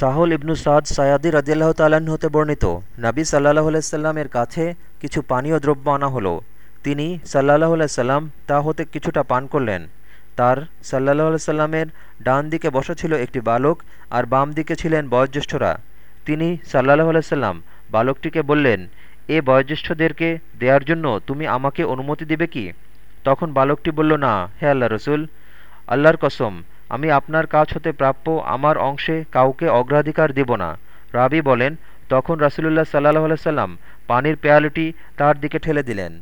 সাহুল ইবনু সাদ সায়াদি রাজিয়াল্লাহ তাল্লাহ্ন হতে বর্ণিত, নাবী সাল্লাহ আলাইসাল্লামের কাছে কিছু পানীয় দ্রব্য আনা হলো। তিনি সাল্লাহ আলাইসাল্লাম তা হতে কিছুটা পান করলেন। তার সাল্লাহ আলাইসাল্লামের ডান দিকে বসা ছিল একটি বালক আর বাম দিকে ছিলেন বয়োজ্যেষ্ঠরা। তিনি সাল্লাহ আলাইসাল্লাম বালকটিকে বললেন, এ বয়োজ্যেষ্ঠদেরকে দেওয়ার জন্য তুমি আমাকে অনুমতি দিবে কি? তখন বালকটি বলল, না, হে আল্লাহ রসুল, আল্লাহর কসম আমি আপনার কাজ হতে প্রাপ্য আমার অংশে কাউকে অগ্রাধিকার দিব না। রাবি বলেন, তখন রাসুলুল্লাহ সাল্লাহ সাল্লাম পানির পেয়ালটি তার দিকে ঠেলে দিলেন।